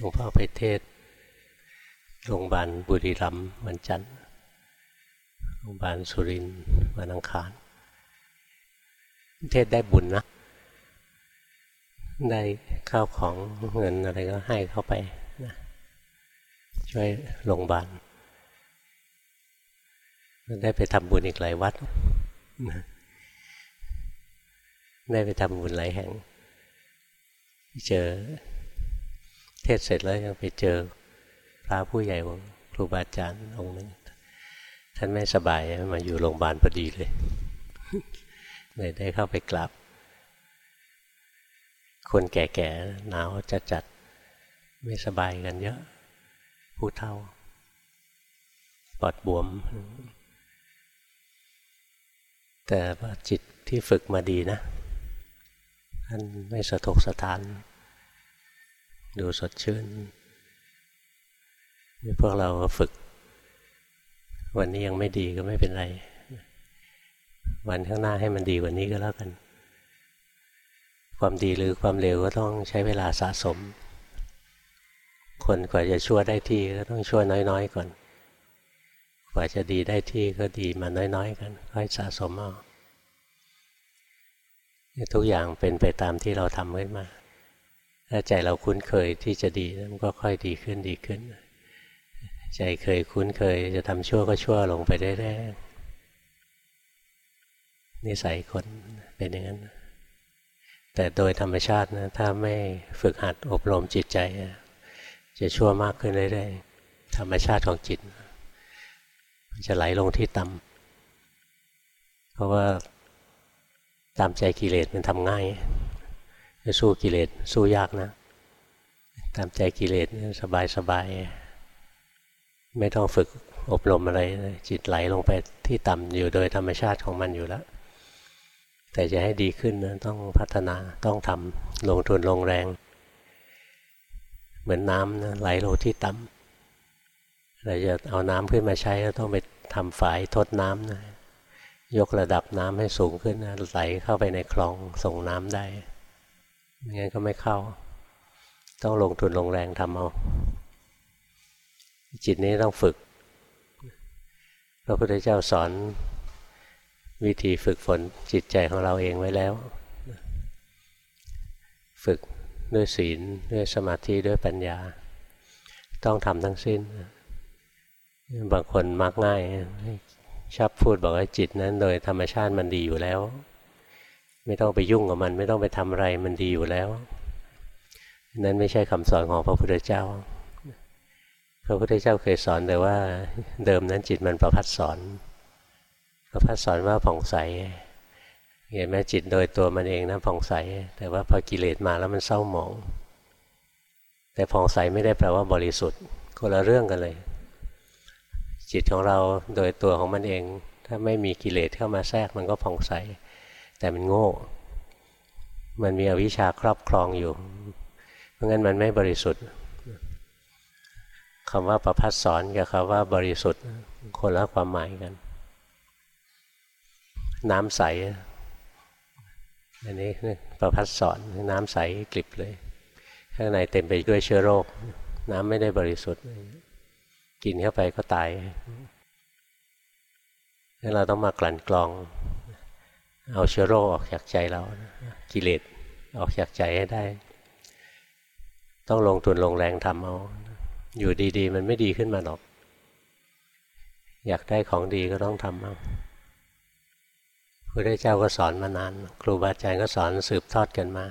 หลวงพ่อไปเทศโรงพยาบาลบุรีรัมย์วันจันทร์โรงพยาบาลสุรินทร์วันอังคาร เทศได้บุญนะ ได้ข้าวของเงินอะไรก็ให้เข้าไปนะช่วยโรงพยาบาลได้ไปทำบุญอีกหลายวัด ได้ไปทำบุญหลายแห่ง เจอ เทศเสร็จแล้วยังไปเจอพระผู้ใหญ่ของครูบาอาจารย์องค์นึงท่านไม่สบายมาอยู่โรงพยาบาลพอดีเลยเลยได้เข้าไปกราบคนแก่ๆหนาวจัดจัดไม่สบายกันเยอะ ผู้เท่าปอดบวม แต่ว่าจิตที่ฝึกมาดีนะท่านไม่สะทกสะทาน ดูสดชื่นพวกเราฝึก วันนี้ยังไม่ดีก็ไม่เป็นไร วันข้างหน้าให้มันดีกว่านี้ก็แล้วกัน ความดีหรือความเร็วก็ต้องใช้เวลาสะสม คนกว่าจะชั่วได้ที่ก็ต้องชั่วน้อยๆก่อน กว่าจะดีได้ที่ก็ดีมาน้อยๆกันค่อยสะสมเอาทุกอย่างเป็นไปตามที่เราทำไว้นมา ถ้าใจเราคุ้นเคยที่จะดีมันก็ค่อยดีขึ้นดีขึ้น ใจเคยคุ้นเคยจะทำชั่วก็ชั่วลงไปได้้นิสัยคนเป็นอย่างนั้น แต่โดยธรรมชาตินะถ้าไม่ฝึกหัดอบรมจิตใจ จะชั่วมากขึ้นเรื่อยๆธรรมชาติของจิต มันจะไหลลงที่ต่ำเพราะว่าตามใจกิเลสมันทำง่าย จะสู้กิเลสสู้ยากนะ ตามใจกิเลสสบายสบายไม่ต้องฝึกอบรมอะไร จิตไหลลงไปที่ต่ำอยู่โดยธรรมชาติของมันอยู่แล้ว แต่จะให้ดีขึ้นนะต้องพัฒนาต้องทำลงทุนลงแรง เหมือนน้ำนะไหลลงที่ต่ำเราจะเอาน้ำขึ้นมาใช้ก็ต้องไปทำฝายทดน้ำนะยกระดับน้ำให้สูงขึ้นนะไหลเข้าไปในคลองส่งน้ำได้ ไม่งั้นก็ไม่เข้า ต้องลงทุนลงแรงทำเอา จิตนี้ต้องฝึก พระพุทธเจ้าสอนวิธีฝึกฝนจิตใจของเราเองไว้แล้ว ฝึกด้วยศีลด้วยสมาธิด้วยปัญญา ต้องทำทั้งสิ้น บางคนมักง่ายชอบพูดบอกว่าจิตนั้น โดยธรรมชาติมันดีอยู่แล้ว ไม่ต้องไปยุ่งกับมัน ไม่ต้องไปทำอะไรมันดีอยู่แล้ว นั้นไม่ใช่คำสอนของพระพุทธเจ้า พระพุทธเจ้าเคยสอนแต่ว่า เดิมนั้นจิตมันประพัดสอนประพัดสอนว่าผ่องใสเห็นไหมจิตโดยตัวมันเองนะผ่องใส แต่ว่าพอกิเลสมาแล้วมันเศร้าหมอง แต่ผ่องใสไม่ได้แปลว่าบริสุทธิ์คนละเรื่องกันเลย จิตของเราโดยตัวของมันเอง ถ้าไม่มีกิเลสเข้ามาแทรกมันก็ผ่องใส แต่มันโง่ มันมีอวิชชาครอบครองอยู่ เพราะงั้นมันไม่บริสุทธิ์คำว่าประพัดสอนกับคำว่าบริสุทธิ์คนละความหมายกัน น้ำใส อันนี้ประพัดสอนน้ำใสกลิบเลย ข้างในเต็มไปด้วยเชื้อโรค น้ำไม่ได้บริสุทธิ์ กินเข้าไปก็ตายเราต้องมากลั่นกรอง เอาเชื้อโรคออกจากใจเรากิเลสออกจากใจให้ได้ ต้องลงทุนลงแรงทำเอา อยู่ดีๆ มันไม่ดีขึ้นมาหรอก อยากได้ของดีก็ต้องทำเอาพระเจ้าก็สอนมานาน ครูบาอาจารย์ก็สอนสืบทอดกันมา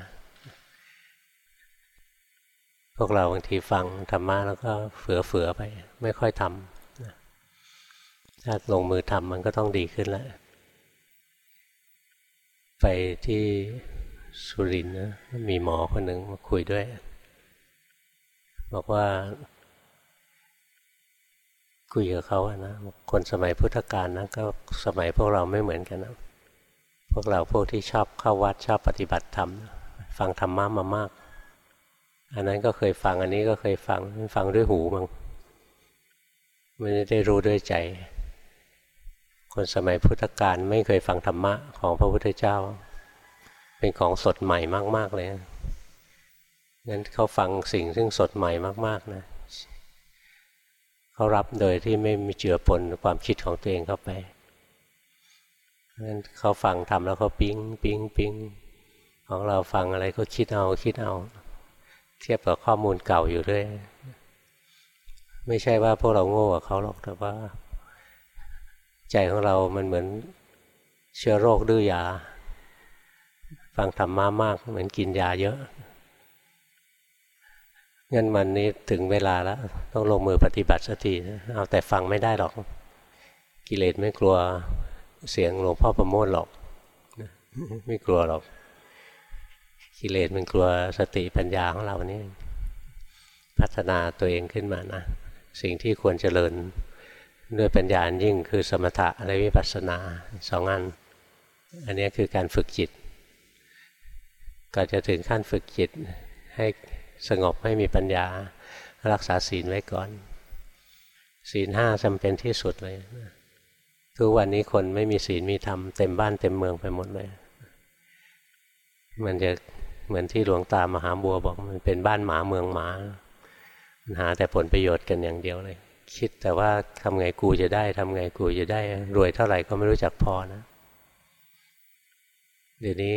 พวกเราบางทีฟังธรรมะแล้วก็เฟือๆไป ไม่ค่อยทำถ้าลงมือทำมันก็ต้องดีขึ้นแล้ว ไปที่สุรินทร์นะมีหมอคนหนึ่งมาคุยด้วย บอกว่า คุยกับเขาอะนะคนสมัยพุทธกาลนะก็สมัยพวกเราไม่เหมือนกันนะพวกเราพวกที่ชอบเข้าวัดชอบปฏิบัติธรรมฟังธรรมะมามาก อันนั้นก็เคยฟังอันนี้ก็เคยฟังฟังด้วยหูมั้งไม่ได้รู้ด้วยใจ คนสมัยพุทธกาลไม่เคยฟังธรรมะของพระพุทธเจ้า เป็นของสดใหม่มาก ๆ เลยงั้นเขาฟังสิ่งซึ่งสดใหม่มาก ๆ นะเขารับโดยที่ไม่มีเจือปนความคิดของตัวเองเข้าไปงั้นเขาฟังทำแล้วเขาปิ๊งปิ๊งปิ๊งของเราฟังอะไรก็คิดเอาคิดเอา เทียบกับข้อมูลเก่าอยู่ด้วย ไม่ใช่ว่าพวกเราโง่กว่าเขาหรอกแต่ว่า ใจของเรามันเหมือนเชื้อโรคดื้อยา ฟังธรรมะมากเหมือนกินยาเยอะงั้นมันนี้ถึงเวลาแล้ว ต้องลงมือปฏิบัติสติเอาแต่ฟังไม่ได้หรอก กิเลสไม่กลัวเสียงหลวงพ่อประโมทหรอก ไม่กลัวหรอก กิเลสมันกลัวสติปัญญาของเรานี่พัฒนาตัวเองขึ้นมานะ สิ่งที่ควรเจริญ ด้วยปัญญายิ่งคือสมถะและวิปัสสนาสองอัน อันนี้คือการฝึกจิตก็จะถึงขั้นฝึกจิตให้สงบให้มีปัญญารักษาศีลไว้ก่อน ศีลห้าจำเป็นที่สุดเลยทุกวันนี้คนไม่มีศีลมีธรรมเต็มบ้านเต็มเมืองไปหมดเลย มันจะเหมือนที่หลวงตามหาบัวบอกมันเป็นบ้านหมาเมืองหมาหาแต่ผลประโยชน์กันอย่างเดียวเลย คิดแต่ว่าทำไงกูจะได้ทำไงกูจะได้ รวยเท่าไหร่ก็ไม่รู้จักพอนะ เดี๋ยวนี้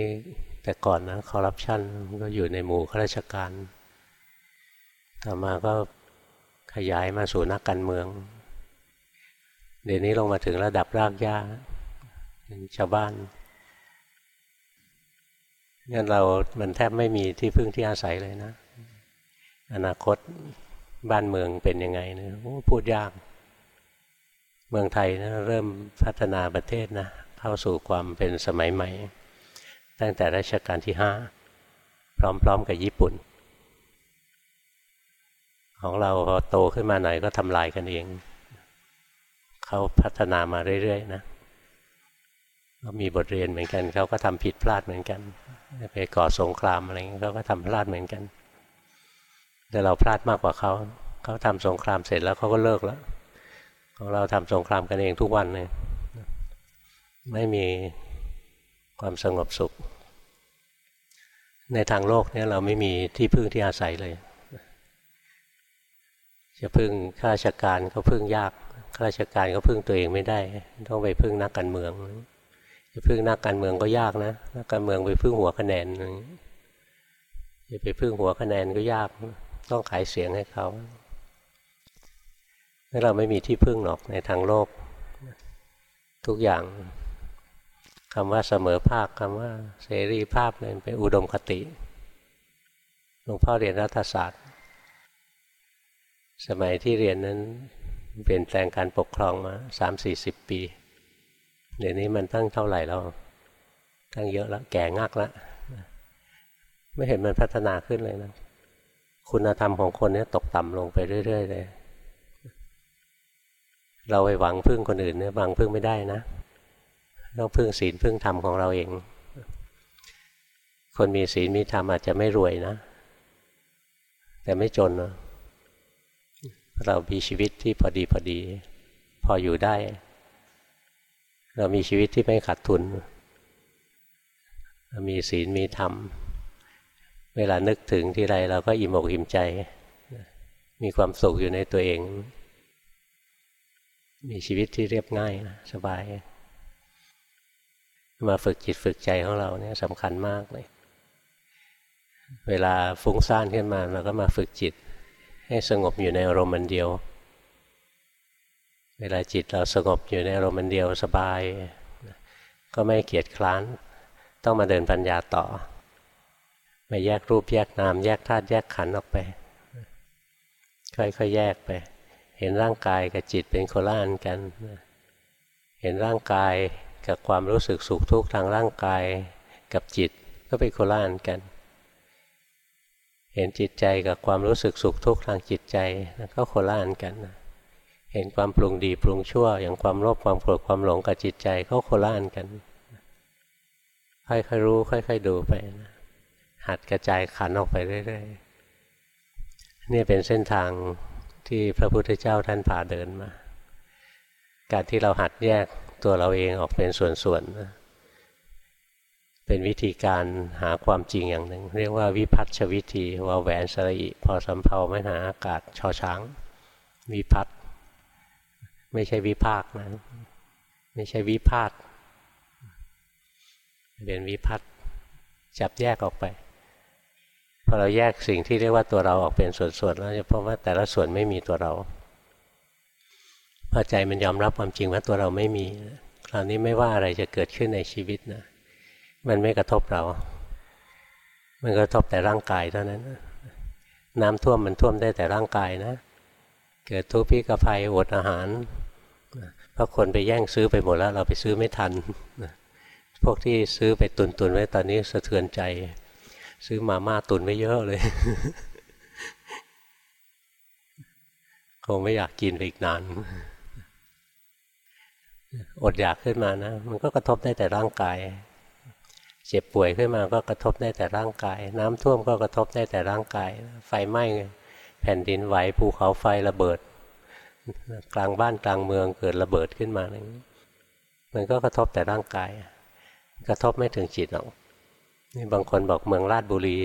แต่ก่อนนะคอร์รัปชันก็อยู่ในหมู่ข้าราชการต่อมาก็ขยายมาสู่นักการเมือง เดี๋ยวนี้ลงมาถึงระดับรากหญ้าชาวบ้านงั้นเรามันแทบไม่มีที่พึ่งที่อาศัยเลยนะ อนาคต บ้านเมืองเป็นยังไงนะพูดยาก เมืองไทยนะเริ่มพัฒนาประเทศนะเข้าสู่ความเป็นสมัยใหม่ ตั้งแต่รัชกาลที่ห้าพร้อมๆกับญี่ปุ่น ของเราพอโตขึ้นมาหน่อยก็ทำลายกันเอง เขาพัฒนามาเรื่อยๆนะก็มีบทเรียนเหมือนกัน เขาก็ทำผิดพลาดเหมือนกัน ไปก่อสงครามอะไรเงี้ยเขาก็ทำพลาดเหมือนกัน แต่เราพลาดมากกว่าเขาเขาทำสงครามเสร็จแล้วเขาก็เลิกแล้ว ของเราทำสงครามกันเองทุกวันเลยไม่มีความสงบสุข ในทางโลกเนี่ยเราไม่มีที่พึ่งที่อาศัยเลย จะพึ่งข้าราชการก็พึ่งยากข้าราชการก็พึ่งตัวเองไม่ได้ ต้องไปพึ่งนักการเมืองจะพึ่งนักการเมืองก็ยากนะนักการเมืองไปพึ่งหัวคะแนนจะไปพึ่งหัวคะแนนก็ยาก ต้องขายเสียงให้เขาเราไม่มีที่พึ่งหรอกในทางโลก ทุกอย่างคำว่าเสมอภาคคำว่าเสรีภาพเนี่ยเป็นอุดมคติหลวงพ่อเรียนรัฐศาสตร์ สมัยที่เรียนนั้นเปลี่ยนแปลงการปกครองมาสามสี่สิบปี เดี๋ยวนี้มันตั้งเท่าไหร่แล้วตั้งเยอะแล้วแก่งักแล้วไม่เห็นมันพัฒนาขึ้นเลยนะ คุณธรรมของคนนี้ตกต่ำลงไปเรื่อยๆเลยเราไปหวังพึ่งคนอื่นเนี่ยหวังพึ่งไม่ได้นะต้องพึ่งศีลพึ่งธรรมของเราเอง คนมีศีลมีธรรมอาจจะไม่รวยนะ แต่ไม่จนนะเรามีชีวิตที่พอดีพอดี พออยู่ได้ เรามีชีวิตที่ไม่ขาดทุน มีศีลมีธรรม เวลานึกถึงที่ไรเราก็อิ่มอกอิ่มใจ มีความสุขอยู่ในตัวเอง มีชีวิตที่เรียบง่ายนะสบาย มาฝึกจิตฝึกใจของเราเนี่ยสำคัญมากเลย เวลาฟุ้งซ่านขึ้นมาเราก็มาฝึกจิต ให้สงบอยู่ในอารมณ์เดียว เวลาจิตเราสงบอยู่ในอารมณ์เดียวสบาย ก็ไม่เกียจคร้าน ต้องมาเดินปัญญาต่อ มาแยกรูปแยกนาม แยกธาตุแยกขันธ์ออกไป ค่อยๆแยกไป เห็นร่างกายกับจิตเป็นโคละอันกัน เห็นร่างกายกับความรู้สึกสุขทุกข์ทางร่างกายกับจิตก็เป็นโคละอันกัน เห็นจิตใจกับความรู้สึกสุขทุกข์ทางจิตใจก็โคละอันกันเห็นความปรุงดีปรุงชั่ว อย่างความโลภความโกรธความหลงกับจิตใจก็โคละอันกัน ค่อยๆรู้ ค่อย ๆ ดูไปนะ หัดกระจายขันออกไปเรื่อยๆนี่เป็นเส้นทางที่พระพุทธเจ้าท่านพาเดินมา การที่เราหัดแยกตัวเราเองออกเป็นส่วนๆเป็นวิธีการหาความจริงอย่างหนึ่ง เรียกว่าวิพัฒชวิธีว่าแหวนสระอิพอสำเพาไม่หาอากาศชอช้าง วิพัฒไม่ใช่วิภาคนะ ไม่ใช่วิพาทเป็นวิพัฒจับแยกออกไป พอเราแยกสิ่งที่เรียกว่าตัวเราออกเป็นส่วนๆแล้วจะพบว่าแต่ละส่วนไม่มีตัวเราพอใจมันยอมรับความจริงว่าตัวเราไม่มีคราวนี้ไม่ว่าอะไรจะเกิดขึ้นในชีวิตนะมันไม่กระทบเรา มันกระทบแต่ร่างกายเท่านั้นน้ำท่วมมันท่วมได้แต่ร่างกายนะ เกิดทุพพิกภัยอดอาหารเพราะคนไปแย่งซื้อไปหมดแล้ว เราไปซื้อไม่ทันพวกที่ซื้อไปตุนตุนไว้ตอนนี้สะเทือนใจ ซื้อมาม่าตุนไม่เยอะเลยคงไม่อยากกินไปอีกนาน อดอยากขึ้นมานะ มันก็กระทบได้แต่ร่างกาย เจ็บป่วยขึ้นมาก็กระทบได้แต่ร่างกาย น้ำท่วมก็กระทบได้แต่ร่างกาย ไฟไหม้แผ่นดินไหวภูเขาไฟระเบิด กลางบ้านกลางเมืองเกิดระเบิดขึ้นมาอย่างนี้มันก็กระทบแต่ร่างกาย กระทบไม่ถึงจิตหรอก นี่บางคนบอกเมืองราชบุรี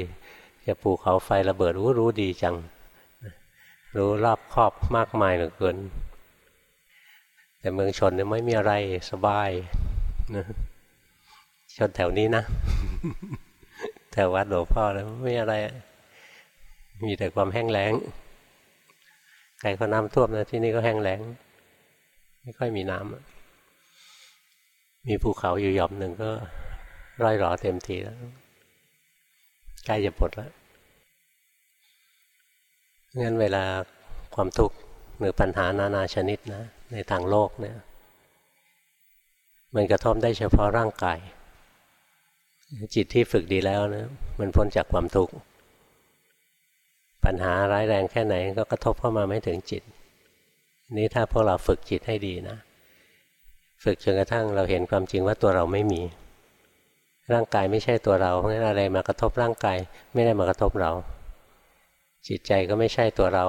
จะภูเขาไฟระเบิดรู้รู้ดีจัง รู้รอบครอบมากมายเหลือเกิน แต่เมืองชนเนี่ยไม่มีอะไรสบายนะชนแถวนี้นะแถววัดหลวงพ่อแล้วไม่มีอะไร มีแต่ความแห้งแล้งใครเขาน้ำท่วมนะที่นี่ก็แห้งแล้ง ไม่ค่อยมีน้ำมีภูเขาอยู่หย่อมหนึ่งก็ ร่อยหรอเต็มทีแล้วใกล้จะหมดแล้วงั้นเวลาความทุกข์หรือปัญหานานาชนิดนะ ในทางโลกเนี่ย มันกระทบได้เฉพาะร่างกาย จิตที่ฝึกดีแล้วนะมันพ้นจากความทุกข์ปัญหาร้ายแรงแค่ไหนก็กระทบเข้ามาไม่ถึงจิต นี่ถ้าพวกเราฝึกจิตให้ดีนะ ฝึกจนกระทั่งเราเห็นความจริงว่าตัวเราไม่มี ร่างกายไม่ใช่ตัวเรา เพราะฉะนั้นอะไรมากระทบร่างกายไม่ได้มากระทบเรา จิตใจก็ไม่ใช่ตัวเรา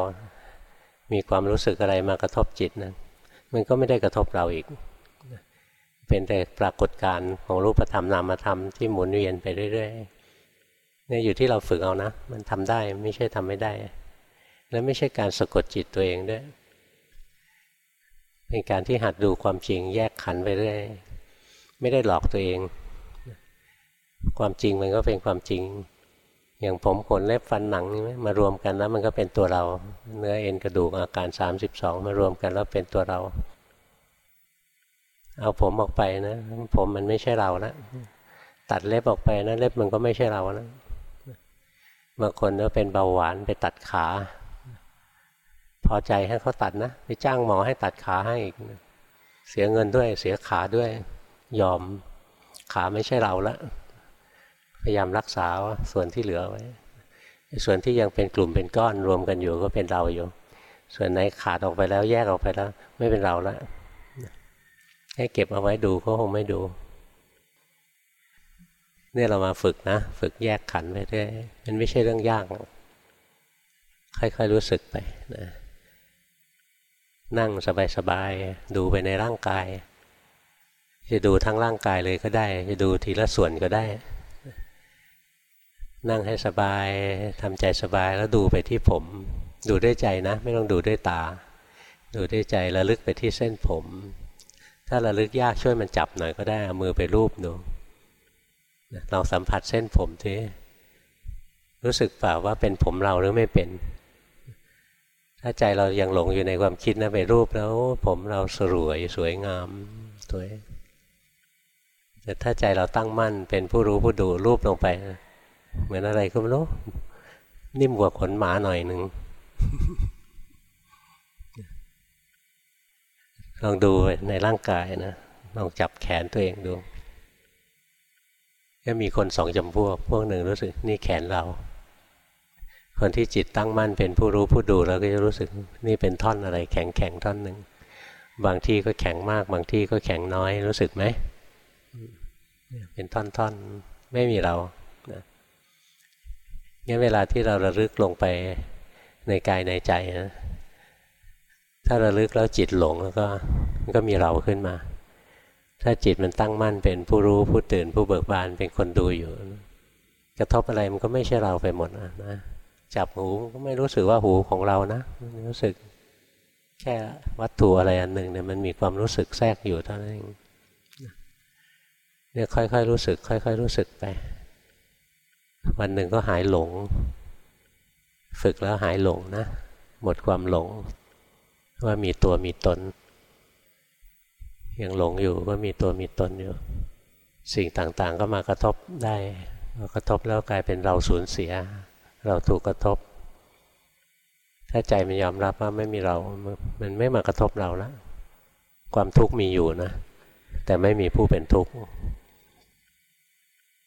มีความรู้สึกอะไรมากระทบจิตนะมันก็ไม่ได้กระทบเราอีก เป็นแต่ปรากฏการณ์ของรูปธรรมนามธรรมที่หมุนเวียนไปเรื่อยๆเนี่ยอยู่ที่เราฝึกเอานะ มันทำได้ไม่ใช่ทำไม่ได้ และไม่ใช่การสะกดจิตตัวเองด้วยเป็นการที่หัดดูความจริงแยกขันไปเรื่อยไม่ได้หลอกตัวเอง ความจริงมันก็เป็นความจริง อย่างผมขนเล็บฟันหนังนี่ไหมมารวมกันแล้วมันก็เป็นตัวเรา เนื้อเอ็นกระดูกอาการ 32 มารวมกันแล้วเป็นตัวเรา เอาผมออกไปนะ ผมมันไม่ใช่เราแล้วตัดเล็บออกไปนะเล็บมันก็ไม่ใช่เราแล้วบางคนก็เป็นเบาหวานไปตัดขา พอใจให้เขาตัดนะไปจ้างหมอให้ตัดขาให้อีกเสียเงินด้วย เสียขาด้วย ยอมขาไม่ใช่เราแล้ว พยายามรักษาส่วนที่เหลือไว้ ส่วนที่ยังเป็นกลุ่มเป็นก้อนรวมกันอยู่ก็เป็นเราอยู่ ส่วนไหนขาดออกไปแล้วแยกออกไปแล้ว ไม่เป็นเราแล้วให้เก็บเอาไว้ดูก็คงไม่ดู เนี่ยเรามาฝึกนะ ฝึกแยกขันไปเรื่อยมันไม่ใช่เรื่องยากค่อยๆรู้สึกไปนะนั่งสบายๆดูไปในร่างกาย จะดูทั้งร่างกายเลยก็ได้ จะดูทีละส่วนก็ได้ นั่งให้สบายทำใจสบายแล้วดูไปที่ผม ดูด้วยใจนะ ไม่ต้องดูด้วยตา ดูด้วยใจระลึกไปที่เส้นผม ถ้าระลึกยากช่วยมันจับหน่อยก็ได้เอามือไปรูปดูลองสัมผัสเส้นผมทีรู้สึกเปล่าว่าเป็นผมเราหรือไม่เป็น ถ้าใจเรายังหลงอยู่ในความคิดนะไปรูปแล้ว ผมเราสรวยสวยงามสวยแต่ถ้าใจเราตั้งมั่นเป็นผู้รู้ผู้ดูรูปลงไป เหมือนอะไรก็ไม่รู้นิ่มกว่าขนหมาหน่อยหนึ่งลองดูในร่างกายนะลองจับแขนตัวเองดูก็มีคนสองจำพวก พวกหนึ่งรู้สึกนี่แขนเรา คนที่จิตตั้งมั่นเป็นผู้รู้ผู้ดูแล้วก็จะรู้สึกนี่เป็นท่อนอะไรแข็งแข็งท่อนหนึ่งบางที่ก็แข็งมาก บางที่ก็แข็งน้อยรู้สึกไหมเป็นท่อนๆไม่มีเรา งั้นเวลาที่เราระลึกลงไปในกายในใจนะถ้าระลึกแล้วจิตหลงแล้วก็มันก็มีเราขึ้นมา ถ้าจิตมันตั้งมั่นเป็นผู้รู้ผู้ตื่นผู้เบิกบานเป็นคนดูอยู่ กระทบอะไรมันก็ไม่ใช่เราไปหมดนะนะจับหูก็ไม่รู้สึกว่าหูของเรานะรู้สึกแค่วัตถุอะไรอันหนึ่งเนี่ยมันมีความรู้สึกแทรกอยู่เท่านั้นเองเนี่ยค่อยๆรู้สึก ค่อย ๆ รู้สึกไป วันหนึ่งก็หายหลง ฝึกแล้วหายหลงนะ หมดความหลง ว่ามีตัวมีตน ยังหลงอยู่ว่ามีตัวมีตนอยู่ สิ่งต่างๆก็มากระทบได้กระทบแล้วกลายเป็นเราสูญเสีย เราถูกกระทบ ถ้าใจมันยอมรับว่าไม่มีเรา มันไม่มากระทบเราแล้วความทุกข์มีอยู่นะ แต่ไม่มีผู้เป็นทุกข์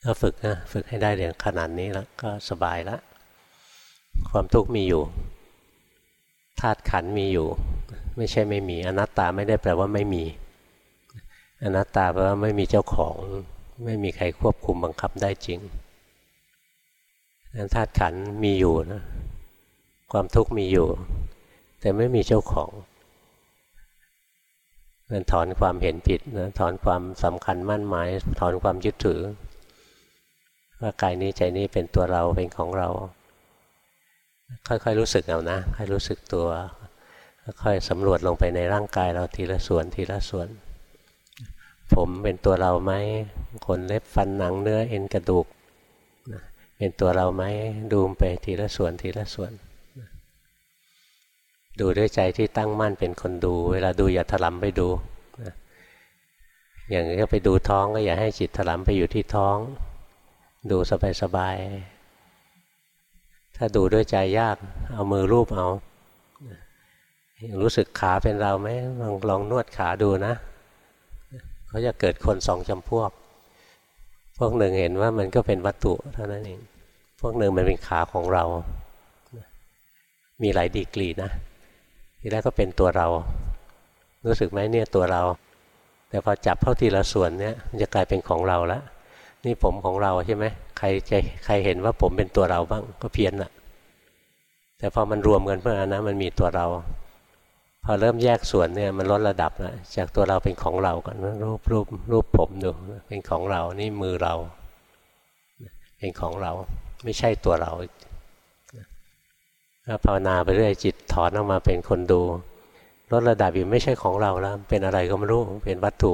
ถ้าฝึกนะฝึกให้ได้เรียนขนาดนี้แล้วก็สบายแล้วความทุกข์มีอยู่ธาตุขันมีอยู่ ไม่ใช่ไม่มีอนัตตาไม่ได้แปลว่าไม่มี อนัตตาแปลว่าไม่มีเจ้าของ ไม่มีใครควบคุมบังคับได้จริงนั้นธาตุขันมีอยู่นะความทุกข์มีอยู่ แต่ไม่มีเจ้าของมันถอนความเห็นผิดนะถอนความสำคัญมั่นหมาย ถอนความยึดถือ ว่ากายนี้ใจนี้เป็นตัวเราเป็นของเรา ค่อยๆรู้สึกเอานะค่อยรู้สึกตัว ค่อยสำรวจลงไปในร่างกายเราทีละส่วนทีละส่วน ผมเป็นตัวเราไหมขนเล็บฟันหนังเนื้อเอ็นกระดูกเป็นตัวเราไหมดูไปทีละส่วนทีละส่วน ดูด้วยใจที่ตั้งมั่นเป็นคนดู เวลาดูอย่าถลำไปดู อย่างนี้ก็ไปดูท้องก็อย่าให้จิตถลำไปอยู่ที่ท้อง ดูสบายๆ ถ้าดูด้วยใจยาก เอามือรูปเอา รู้สึกขาเป็นเราไหมลองลองนวดขาดูนะ เขาจะเกิดคนสองจำพวก พวกหนึ่งเห็นว่ามันก็เป็นวัตถุเท่านั้นเอง พวกหนึ่งมันเป็นขาของเรา มีหลายดีกรีนะทีแรกก็เป็นตัวเรา รู้สึกไหมเนี่ยตัวเรา แต่พอจับเข้าทีละส่วนเนี่ยมันจะกลายเป็นของเราแล้ว นี่ผมของเราใช่ไหมใครจใครเห็นว่าผมเป็นตัวเราบ้างก็เพี้ยนละแต่พอมันรวมกันเพื่อนะมันมีตัวเรา พอเริ่มแยกส่วนเนี่ยมันลดระดับแล้วจากตัวเราเป็นของเราก่อนรูปรูปรูปผมดูเป็นของเรานี่มือเรา เป็นของเราไม่ใช่ตัวเราถ้าภาวนาไปเรื่อยจิตถอนออกมาเป็นคนดูลดระดับอยู่ไม่ใช่ของเราแล้ว เป็นอะไรก็ไม่รู้เป็นวัตถุ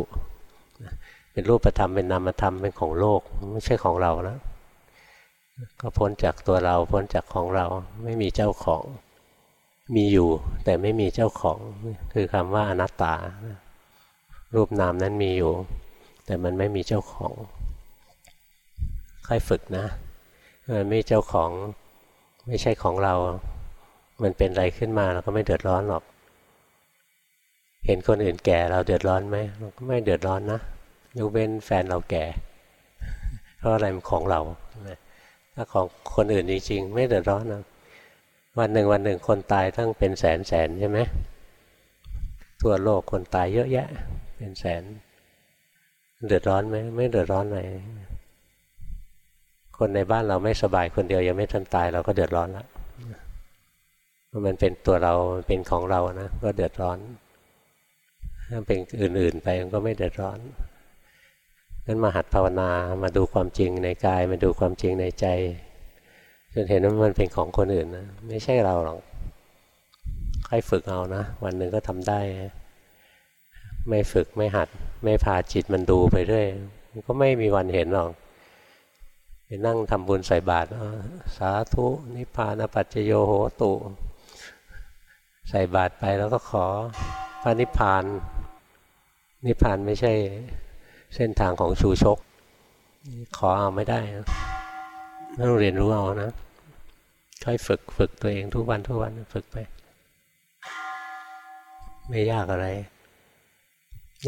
เป็นรูปธรรมเป็นนามธรรมเป็นของโลกไม่ใช่ของเราแล้วก็พ้นจากตัวเราพ้นจากของเราไม่มีเจ้าของมีอยู่ แต่ไม่มีเจ้าของคือคำว่าอนัตตา รูปนามนั้นมีอยู่ แต่มันไม่มีเจ้าของ ค่อยฝึกนะมันไม่เจ้าของไม่ใช่ของเรา มันเป็นอะไรขึ้นมาเราก็ไม่เดือดร้อนหรอก เห็นคนอื่นแก่เราเดือดร้อนไหมเราก็ไม่เดือดร้อนนะ ยกเว้นแฟนเราแก่ เพราะอะไรมันของเราถ้าของคนอื่นจริงๆ ไม่เดือดร้อนนะวันหนึ่งวันหนึ่งคนตายทั้งเป็นแสนแสนใช่ไหมทั่วโลกคนตายเยอะแยะ เป็นแสน เดือดร้อนไหมไม่เดือดร้อนเลยคนในบ้านเราไม่สบายคนเดียวยังไม่ทันตายเราก็เดือดร้อนแล้วมันเป็นตัวเราเป็นของเรานะก็เดือดร้อนถ้าเป็นอื่นๆไปมันก็ไม่เดือดร้อน นั้นมาหัดภาวนามาดูความจริงในกายมาดูความจริงในใจจนเห็นว่ามันเป็นของคนอื่นนะไม่ใช่เราหรอกค่อยฝึกเอานะ วันหนึ่งก็ทำได้ ไม่ฝึกไม่หัด ไม่พาจิตมันดูไปเรื่อยมันก็ไม่มีวันเห็นหรอกไปนั่งทำบุญใส่บาตรสาธุนิพพานปัจจโยโหตุใส่บาตรไปแล้วก็ขอพระนิพพาน นิพพานไม่ใช่ เส้นทางของชูชก ขอเอาไม่ได้ต้องเรียนรู้เอานะค่อยฝึกฝึกตัวเองทุกวันทุกวันฝึกไป ไม่ยากอะไร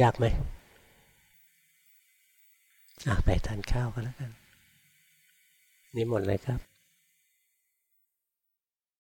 ยากไหมไปทานข้าวกันแล้วกัน นี่หมดเลยครับ